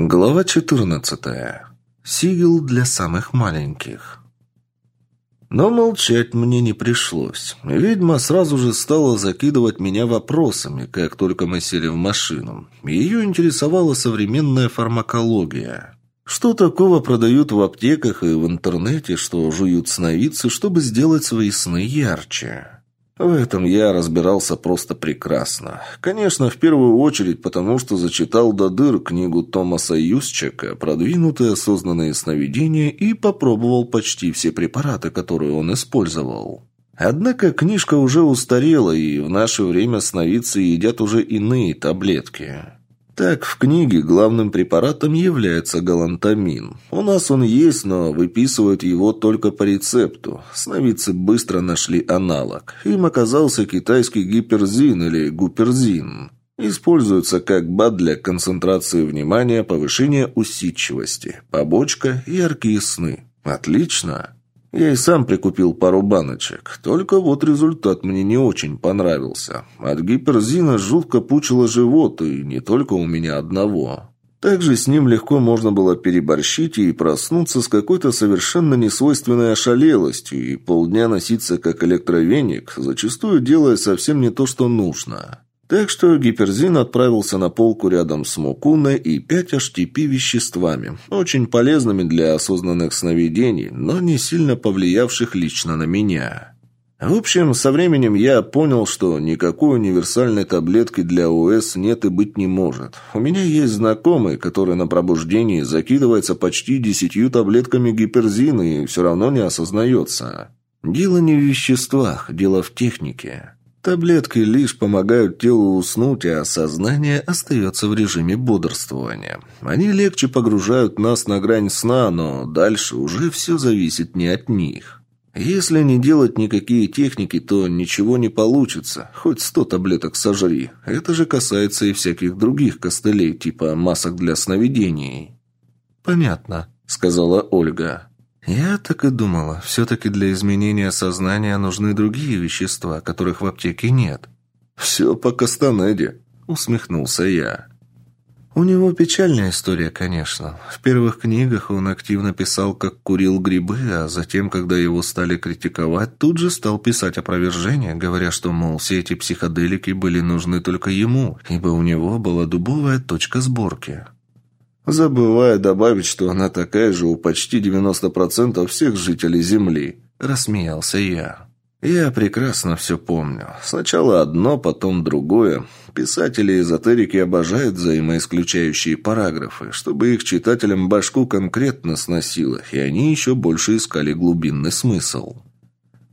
Глава 14. Сигил для самых маленьких. Но молчать мне не пришлось. Ведьма сразу же стала закидывать меня вопросами, как только мы сели в машину. Ее интересовала современная фармакология. Что такого продают в аптеках и в интернете, что жуют сновидцы, чтобы сделать свои сны ярче? В этом я разбирался просто прекрасно. Конечно, в первую очередь потому, что зачитал до дыр книгу Томаса Юсчека «Продвинутые осознанные сновидения» и попробовал почти все препараты, которые он использовал. Однако книжка уже устарела, и в наше время сновидцы едят уже иные таблетки. Так, в книге главным препаратом является галантамин. У нас он есть, но выписывают его только по рецепту. Сновидцы быстро нашли аналог. Им оказался китайский гиперзин или гуперзин. Используется как БАД для концентрации внимания, повышения усидчивости, побочка яркие сны. Отлично! Я и сам прикупил пару баночек, только вот результат мне не очень понравился. От гиперзина жутко пучило живот, и не только у меня одного. Также с ним легко можно было переборщить и проснуться с какой-то совершенно несвойственной ошалелостью и полдня носиться как электровеник, зачастую делая совсем не то, что нужно. Так что гиперзин отправился на полку рядом с мукуной и 5 HTP веществами, очень полезными для осознанных сновидений, но не сильно повлиявших лично на меня. В общем, со временем я понял, что никакой универсальной таблетки для ОС нет и быть не может. У меня есть знакомый, который на пробуждении закидывается почти десятью таблетками гиперзина и все равно не осознается. Дело не в веществах, дело в технике. Таблетки лишь помогают телу уснуть, а сознание остается в режиме бодрствования. Они легче погружают нас на грань сна, но дальше уже все зависит не от них. Если не делать никакие техники, то ничего не получится. Хоть сто таблеток сожри. Это же касается и всяких других костылей, типа масок для сновидений. «Понятно», — сказала Ольга. «Я так и думала. Все-таки для изменения сознания нужны другие вещества, которых в аптеке нет». «Все по Кастанеде», — усмехнулся я. У него печальная история, конечно. В первых книгах он активно писал, как курил грибы, а затем, когда его стали критиковать, тут же стал писать опровержение, говоря, что, мол, все эти психоделики были нужны только ему, ибо у него была дубовая точка сборки забывая добавить, что она такая же у почти 90% всех жителей Земли. Рассмеялся я. Я прекрасно все помню. Сначала одно, потом другое. Писатели-эзотерики обожают взаимоисключающие параграфы, чтобы их читателям башку конкретно сносило, и они еще больше искали глубинный смысл.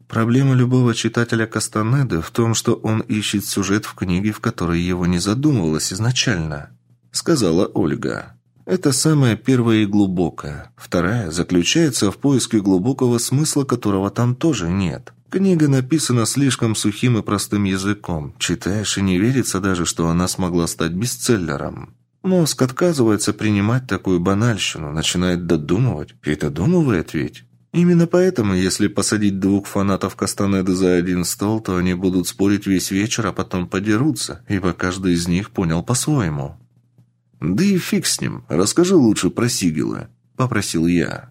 Проблема любого читателя Кастанеды в том, что он ищет сюжет в книге, в которой его не задумывалось изначально, сказала Ольга. Это самая первая и глубокая. Вторая заключается в поиске глубокого смысла, которого там тоже нет. Книга написана слишком сухим и простым языком. Читаешь и не верится даже, что она смогла стать бестселлером. Мозг отказывается принимать такую банальщину, начинает додумывать. И додумывает ведь. Именно поэтому, если посадить двух фанатов Кастанеды за один стол, то они будут спорить весь вечер, а потом подерутся, ибо каждый из них понял по-своему. «Да и фиг с ним. Расскажи лучше про Сигела», — попросил я.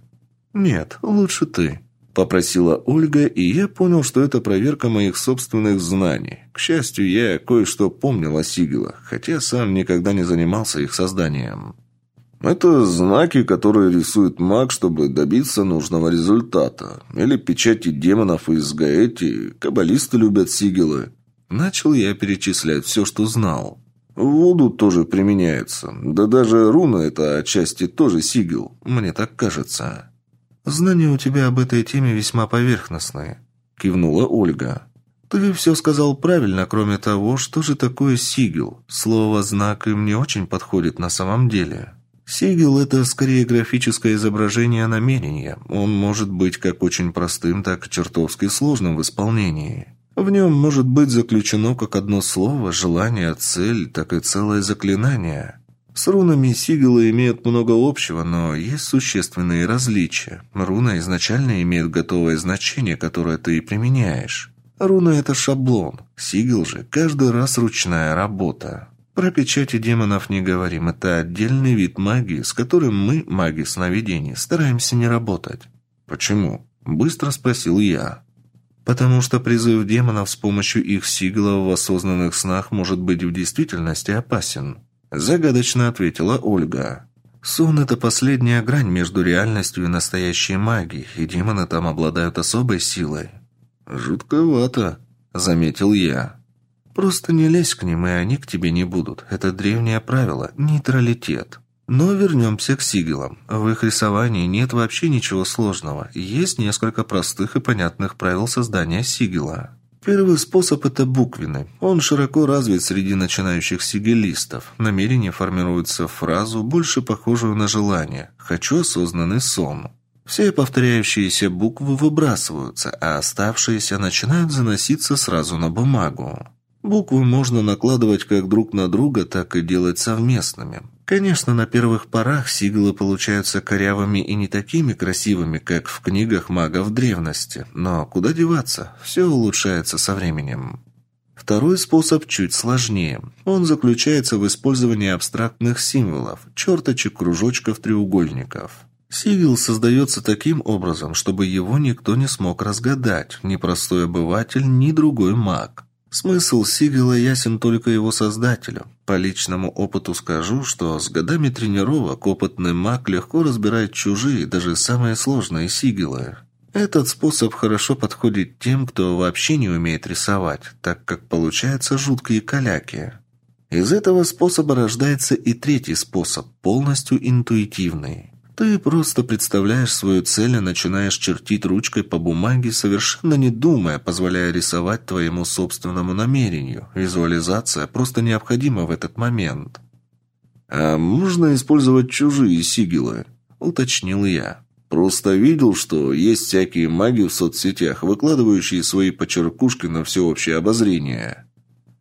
«Нет, лучше ты», — попросила Ольга, и я понял, что это проверка моих собственных знаний. К счастью, я кое-что помнил о Сигелах, хотя сам никогда не занимался их созданием. Это знаки, которые рисует маг, чтобы добиться нужного результата. Или печати демонов из Гаэти. Каббалисты любят сигилы. Начал я перечислять все, что знал. Вуду тоже применяется. Да даже руна это отчасти тоже сигил. Мне так кажется. Знания у тебя об этой теме весьма поверхностные, кивнула Ольга. Ты все сказал правильно, кроме того, что же такое сигил. Слово «знак» им не очень подходит на самом деле. Сигил – это скорее графическое изображение намерения. Он может быть как очень простым, так и чертовски сложным в исполнении. В нем может быть заключено как одно слово, желание, цель, так и целое заклинание. С рунами Сигела имеют много общего, но есть существенные различия. Руна изначально имеет готовое значение, которое ты и применяешь. Руна – это шаблон. Сигел же – каждый раз ручная работа. Про печати демонов не говорим. Это отдельный вид магии, с которым мы, маги сновидений, стараемся не работать. Почему? Быстро спросил я. Потому что призыв демонов с помощью их сиглов в осознанных снах может быть в действительности опасен. Загадочно ответила Ольга. Сон – это последняя грань между реальностью и настоящей магией, и демоны там обладают особой силой. «Жутковато», – заметил я. «Просто не лезь к ним, и они к тебе не будут. Это древнее правило – нейтралитет». Но вернемся к сигилам. В их рисовании нет вообще ничего сложного. Есть несколько простых и понятных правил создания сигила. Первый способ – это буквенный. Он широко развит среди начинающих сигилистов. Намерение формируется в фразу, больше похожую на желание «хочу осознанный сон». Все повторяющиеся буквы выбрасываются, а оставшиеся начинают заноситься сразу на бумагу. Буквы можно накладывать как друг на друга, так и делать совместными. Конечно, на первых порах сиглы получаются корявыми и не такими красивыми, как в книгах магов древности, но куда деваться, все улучшается со временем. Второй способ чуть сложнее. Он заключается в использовании абстрактных символов, черточек, кружочков, треугольников. Сигил создается таким образом, чтобы его никто не смог разгадать, ни простой обыватель, ни другой маг. Смысл Сигела ясен только его создателю. По личному опыту скажу, что с годами тренировок опытный маг легко разбирает чужие, даже самые сложные сигелы. Этот способ хорошо подходит тем, кто вообще не умеет рисовать, так как получаются жуткие каляки. Из этого способа рождается и третий способ, полностью интуитивный. Ты просто представляешь свою цель и начинаешь чертить ручкой по бумаге, совершенно не думая, позволяя рисовать твоему собственному намерению. Визуализация просто необходима в этот момент. «А можно использовать чужие сигилы?» – уточнил я. «Просто видел, что есть всякие маги в соцсетях, выкладывающие свои почеркушки на всеобщее обозрение».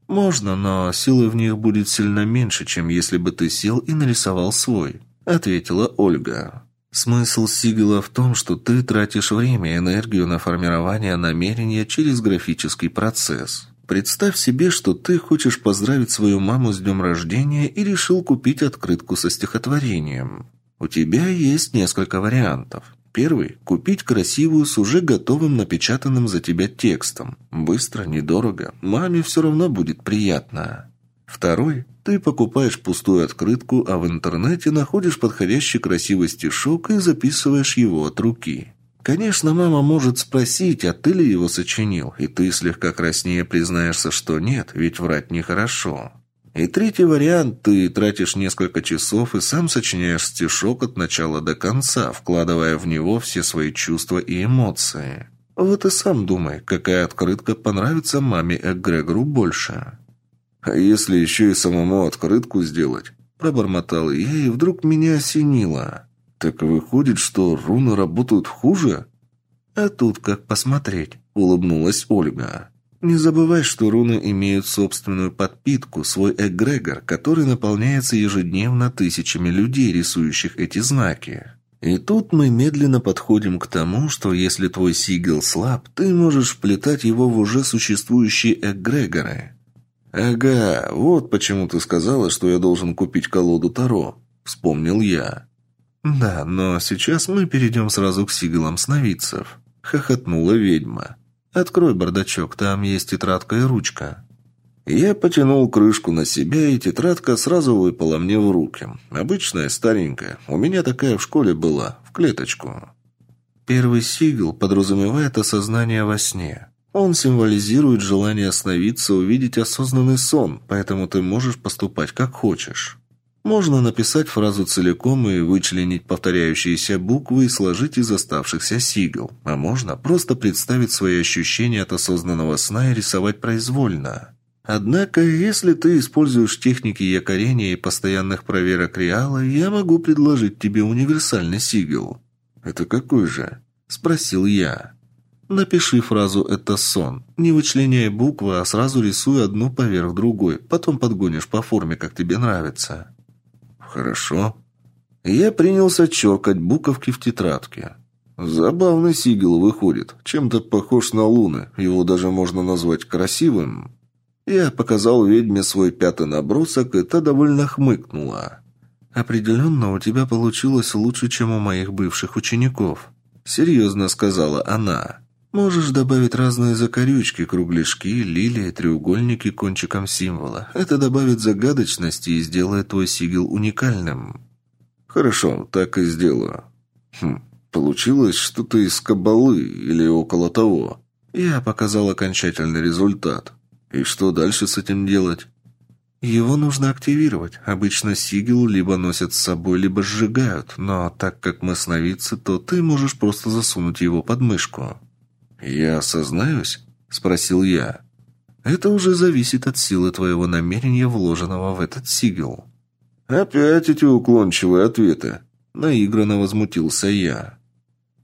«Можно, но силы в них будет сильно меньше, чем если бы ты сел и нарисовал свой». – ответила Ольга. «Смысл Сигела в том, что ты тратишь время и энергию на формирование намерения через графический процесс. Представь себе, что ты хочешь поздравить свою маму с днем рождения и решил купить открытку со стихотворением. У тебя есть несколько вариантов. Первый – купить красивую с уже готовым напечатанным за тебя текстом. Быстро, недорого, маме все равно будет приятно. Второй – ты покупаешь пустую открытку, а в интернете находишь подходящий красивый стишок и записываешь его от руки. Конечно, мама может спросить, а ты ли его сочинил, и ты слегка краснее признаешься, что нет, ведь врать нехорошо. И третий вариант – ты тратишь несколько часов и сам сочиняешь стишок от начала до конца, вкладывая в него все свои чувства и эмоции. Вот и сам думай, какая открытка понравится маме Эгрегору больше. А если еще и самому открытку сделать? Пробормотал я, и вдруг меня осенило. Так выходит, что руны работают хуже? А тут как посмотреть, улыбнулась Ольга. Не забывай, что руны имеют собственную подпитку, свой эгрегор, который наполняется ежедневно тысячами людей, рисующих эти знаки. И тут мы медленно подходим к тому, что если твой сигил слаб, ты можешь вплетать его в уже существующие эгрегоры. «Ага, вот почему ты сказала, что я должен купить колоду Таро», — вспомнил я. «Да, но сейчас мы перейдем сразу к сигалам сновидцев», — хохотнула ведьма. «Открой бардачок, там есть тетрадка и ручка». Я потянул крышку на себя, и тетрадка сразу выпала мне в руки. Обычная, старенькая. У меня такая в школе была, в клеточку. Первый сигл подразумевает осознание во сне. Он символизирует желание остановиться, увидеть осознанный сон, поэтому ты можешь поступать как хочешь. Можно написать фразу целиком и вычленить повторяющиеся буквы и сложить из оставшихся сигл. А можно просто представить свои ощущения от осознанного сна и рисовать произвольно. Однако, если ты используешь техники якорения и постоянных проверок реала, я могу предложить тебе универсальный сигл. «Это какой же?» – спросил я. Напиши фразу «это сон». Не вычленяй буквы, а сразу рисуй одну поверх другой. Потом подгонишь по форме, как тебе нравится. Хорошо. Я принялся черкать буковки в тетрадке. Забавный сигил выходит. Чем-то похож на луны. Его даже можно назвать красивым. Я показал ведьме свой пятый набросок, и та довольно хмыкнула. «Определенно, у тебя получилось лучше, чем у моих бывших учеников», — серьезно сказала она. «Можешь добавить разные закорючки, кругляшки, лилии, треугольники кончиком символа. Это добавит загадочности и сделает твой сигил уникальным». «Хорошо, так и сделаю». «Хм, получилось что-то из кабалы или около того». Я показал окончательный результат. И что дальше с этим делать? Его нужно активировать. Обычно сигил либо носят с собой, либо сжигают, но так как мы сновидцы, то ты можешь просто засунуть его под мышку. «Я осознаюсь?» – спросил я. «Это уже зависит от силы твоего намерения, вложенного в этот сигил». «Опять эти уклончивые ответы», – наигранно возмутился я.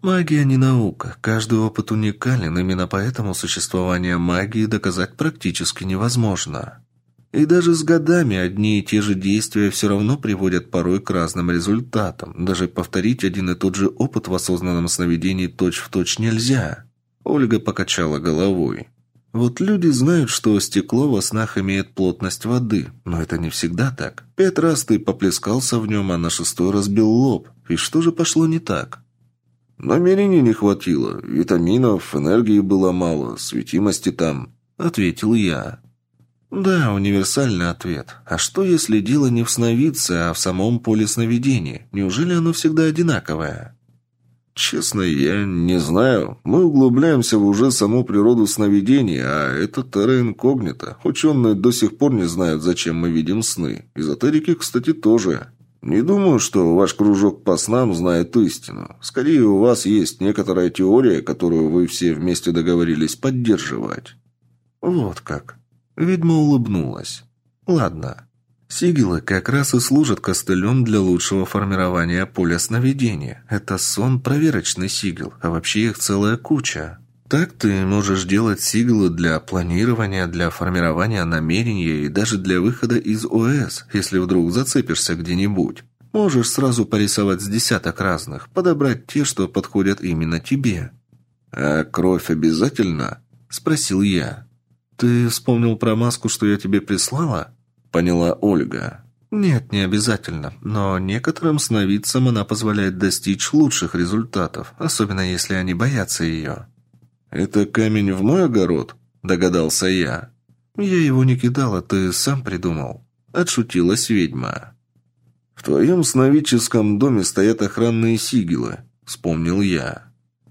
Магия не наука. Каждый опыт уникален, именно поэтому существование магии доказать практически невозможно. И даже с годами одни и те же действия все равно приводят порой к разным результатам. Даже повторить один и тот же опыт в осознанном сновидении точь-в-точь точь нельзя. Ольга покачала головой. Вот люди знают, что стекло во снах имеет плотность воды, но это не всегда так. Пять раз ты поплескался в нем, а на шестой разбил лоб. И что же пошло не так? «Намерений не хватило. Витаминов, энергии было мало, светимости там», — ответил я. «Да, универсальный ответ. А что, если дело не в сновидце, а в самом поле сновидения? Неужели оно всегда одинаковое?» «Честно, я не знаю. Мы углубляемся в уже саму природу сновидения, а это терра инкогнито. Ученые до сих пор не знают, зачем мы видим сны. Эзотерики, кстати, тоже». «Не думаю, что ваш кружок по снам знает истину. Скорее, у вас есть некоторая теория, которую вы все вместе договорились поддерживать». «Вот как». Ведьма улыбнулась. «Ладно. Сигилы как раз и служат костылем для лучшего формирования поля сновидения. Это сон – проверочный сигил, а вообще их целая куча». Так ты можешь делать сиглы для планирования, для формирования намерения и даже для выхода из ОС, если вдруг зацепишься где-нибудь. Можешь сразу порисовать с десяток разных, подобрать те, что подходят именно тебе. «А кровь обязательно?» – спросил я. «Ты вспомнил про маску, что я тебе прислала?» – поняла Ольга. «Нет, не обязательно, но некоторым сновидцам она позволяет достичь лучших результатов, особенно если они боятся ее». «Это камень в мой огород?» – догадался я. «Я его не кидала, ты сам придумал», – отшутилась ведьма. «В твоем сновидческом доме стоят охранные сигилы», – вспомнил я.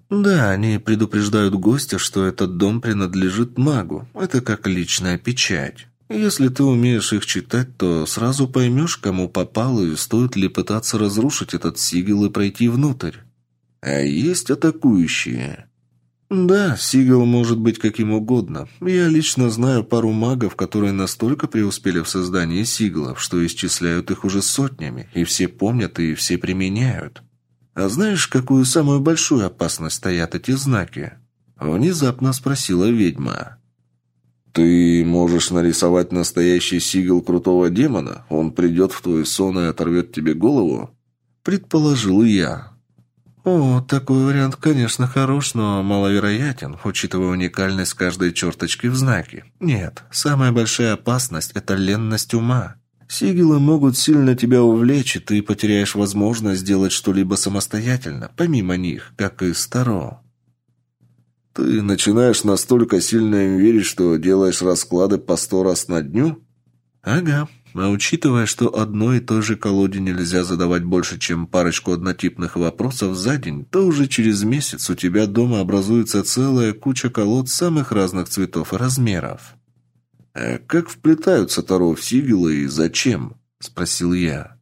«Да, они предупреждают гостя, что этот дом принадлежит магу. Это как личная печать. Если ты умеешь их читать, то сразу поймешь, кому попал и стоит ли пытаться разрушить этот сигил и пройти внутрь. А есть атакующие?» «Да, Сигел может быть каким угодно. Я лично знаю пару магов, которые настолько преуспели в создании Сиглов, что исчисляют их уже сотнями, и все помнят и все применяют. А знаешь, какую самую большую опасность стоят эти знаки?» Внезапно спросила ведьма. «Ты можешь нарисовать настоящий Сигел крутого демона? Он придет в твой сон и оторвет тебе голову?» Предположил я. «О, такой вариант, конечно, хорош, но маловероятен, учитывая уникальность каждой черточки в знаке. Нет, самая большая опасность – это ленность ума. Сигилы могут сильно тебя увлечь, и ты потеряешь возможность сделать что-либо самостоятельно, помимо них, как и Старо». «Ты начинаешь настолько сильно им верить, что делаешь расклады по сто раз на дню?» «Ага, а учитывая, что одной и той же колоде нельзя задавать больше, чем парочку однотипных вопросов за день, то уже через месяц у тебя дома образуется целая куча колод самых разных цветов и размеров. «А как вплетаются Таро в сигилы и зачем?» – спросил я.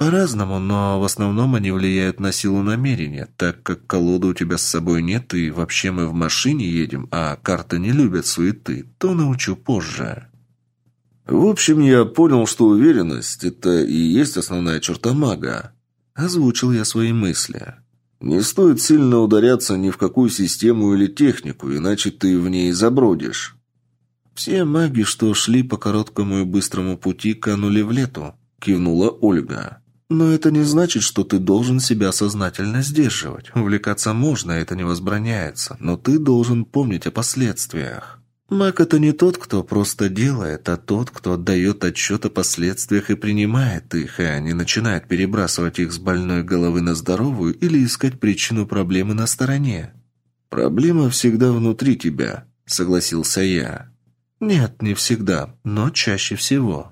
По-разному, но в основном они влияют на силу намерения, так как колоды у тебя с собой нет и вообще мы в машине едем, а карты не любят суеты, то научу позже. В общем, я понял, что уверенность – это и есть основная черта мага. Озвучил я свои мысли. Не стоит сильно ударяться ни в какую систему или технику, иначе ты в ней забродишь. Все маги, что шли по короткому и быстрому пути, канули в лету, кивнула Ольга. Но это не значит, что ты должен себя сознательно сдерживать. Увлекаться можно, это не возбраняется, но ты должен помнить о последствиях. Маг – это не тот, кто просто делает, а тот, кто отдает отчет о последствиях и принимает их, а не начинает перебрасывать их с больной головы на здоровую или искать причину проблемы на стороне. «Проблема всегда внутри тебя», – согласился я. «Нет, не всегда, но чаще всего».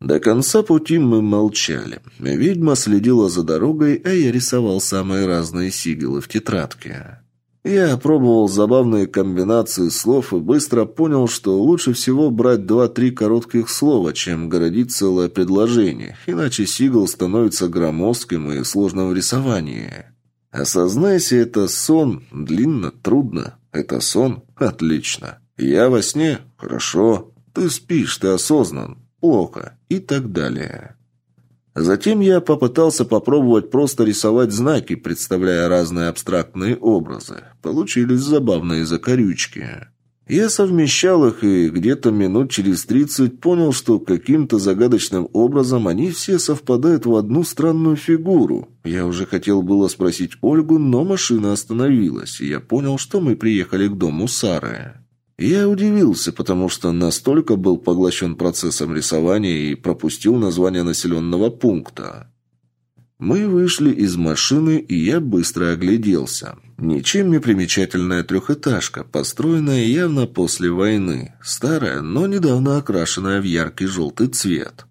До конца пути мы молчали. Ведьма следила за дорогой, а я рисовал самые разные сигилы в тетрадке. Я опробовал забавные комбинации слов и быстро понял, что лучше всего брать два-три коротких слова, чем городить целое предложение, иначе сигл становится громоздким и сложным в рисовании. Осознайся, это сон. Длинно, трудно. Это сон? Отлично. Я во сне? Хорошо. Ты спишь, ты осознан. Плохо. И так далее. Затем я попытался попробовать просто рисовать знаки, представляя разные абстрактные образы. Получились забавные закорючки. Я совмещал их и где-то минут через тридцать понял, что каким-то загадочным образом они все совпадают в одну странную фигуру. Я уже хотел было спросить Ольгу, но машина остановилась, и я понял, что мы приехали к дому Сары. Я удивился, потому что настолько был поглощен процессом рисования и пропустил название населенного пункта. Мы вышли из машины, и я быстро огляделся. Ничем не примечательная трехэтажка, построенная явно после войны. Старая, но недавно окрашенная в яркий желтый цвет.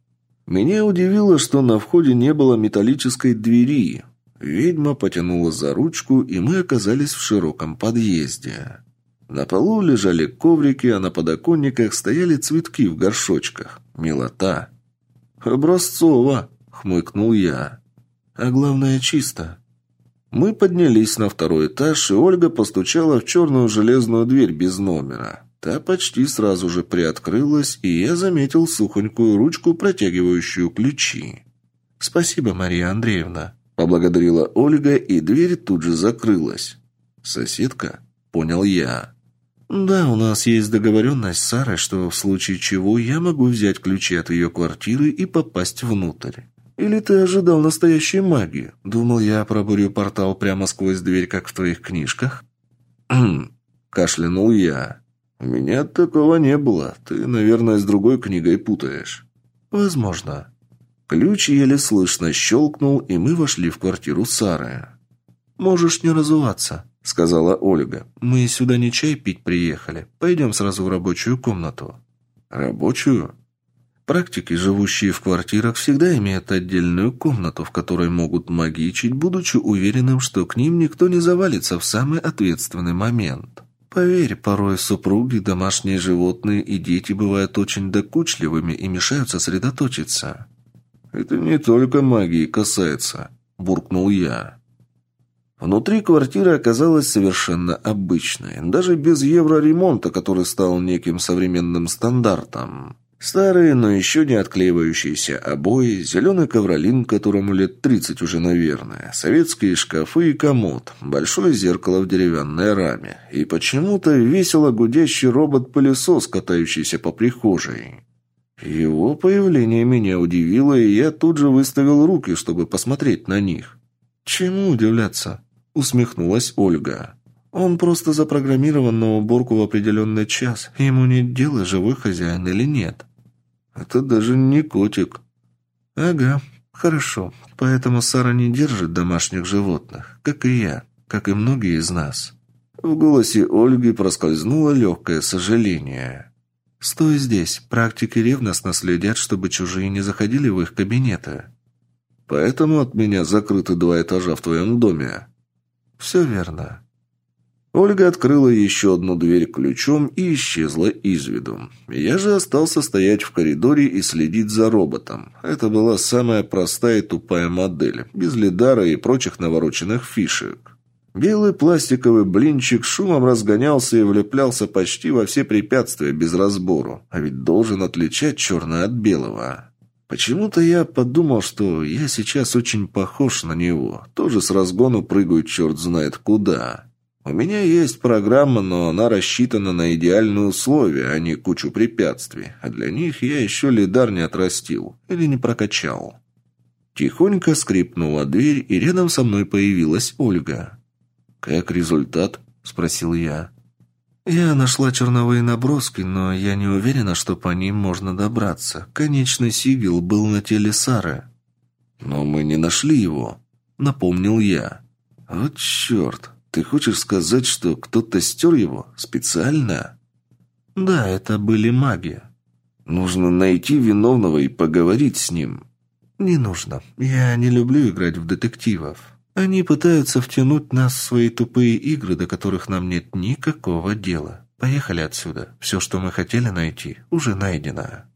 Меня удивило, что на входе не было металлической двери. Ведьма потянула за ручку, и мы оказались в широком подъезде. На полу лежали коврики, а на подоконниках стояли цветки в горшочках. Милота. «Образцово!» — хмыкнул я. «А главное, чисто». Мы поднялись на второй этаж, и Ольга постучала в черную железную дверь без номера. Та почти сразу же приоткрылась, и я заметил сухонькую ручку, протягивающую ключи. «Спасибо, Мария Андреевна», — поблагодарила Ольга, и дверь тут же закрылась. «Соседка?» — понял я. «Да, у нас есть договоренность с Сарой, что в случае чего я могу взять ключи от ее квартиры и попасть внутрь. Или ты ожидал настоящей магии? Думал, я пробурю портал прямо сквозь дверь, как в твоих книжках?» «Хм...» – кашлянул я. «У меня такого не было. Ты, наверное, с другой книгой путаешь». «Возможно». Ключ еле слышно щелкнул, и мы вошли в квартиру Сары. «Можешь не разуваться», — сказала Ольга. «Мы сюда не чай пить приехали. Пойдем сразу в рабочую комнату». «Рабочую?» Практики, живущие в квартирах, всегда имеют отдельную комнату, в которой могут магичить, будучи уверенным, что к ним никто не завалится в самый ответственный момент. Поверь, порой супруги, домашние животные и дети бывают очень докучливыми и мешают сосредоточиться. «Это не только магии касается», – буркнул я. Внутри квартира оказалась совершенно обычной, даже без евроремонта, который стал неким современным стандартом. Старые, но еще не отклеивающиеся обои, зеленый ковролин, которому лет 30 уже, наверное, советские шкафы и комод, большое зеркало в деревянной раме и почему-то весело гудящий робот-пылесос, катающийся по прихожей. Его появление меня удивило, и я тут же выставил руки, чтобы посмотреть на них. Чему удивляться? Усмехнулась Ольга. Он просто запрограммирован на уборку в определенный час. Ему нет дела, живой хозяин или нет. Это даже не котик. Ага, хорошо. Поэтому Сара не держит домашних животных, как и я, как и многие из нас. В голосе Ольги проскользнуло легкое сожаление. «Стой здесь. Практики ревностно следят, чтобы чужие не заходили в их кабинеты». «Поэтому от меня закрыты два этажа в твоем доме». «Все верно». Ольга открыла еще одну дверь ключом и исчезла из виду. Я же остался стоять в коридоре и следить за роботом. Это была самая простая и тупая модель, без лидара и прочих навороченных фишек. Белый пластиковый блинчик шумом разгонялся и влеплялся почти во все препятствия без разбору, а ведь должен отличать черное от белого. Почему-то я подумал, что я сейчас очень похож на него. Тоже с разгону прыгаю черт знает куда. У меня есть программа, но она рассчитана на идеальные условия, а не кучу препятствий. А для них я еще лидар не отрастил или не прокачал. Тихонько скрипнула дверь, и рядом со мной появилась Ольга. «Как результат?» – спросил я. «Я нашла черновые наброски, но я не уверена, что по ним можно добраться. Конечный сигил был на теле Сары». «Но мы не нашли его», — напомнил я. «Вот черт, ты хочешь сказать, что кто-то стер его? Специально?» «Да, это были маги». «Нужно найти виновного и поговорить с ним». «Не нужно. Я не люблю играть в детективов. Они пытаются втянуть нас в свои тупые игры, до которых нам нет никакого дела. Поехали отсюда. Все, что мы хотели найти, уже найдено».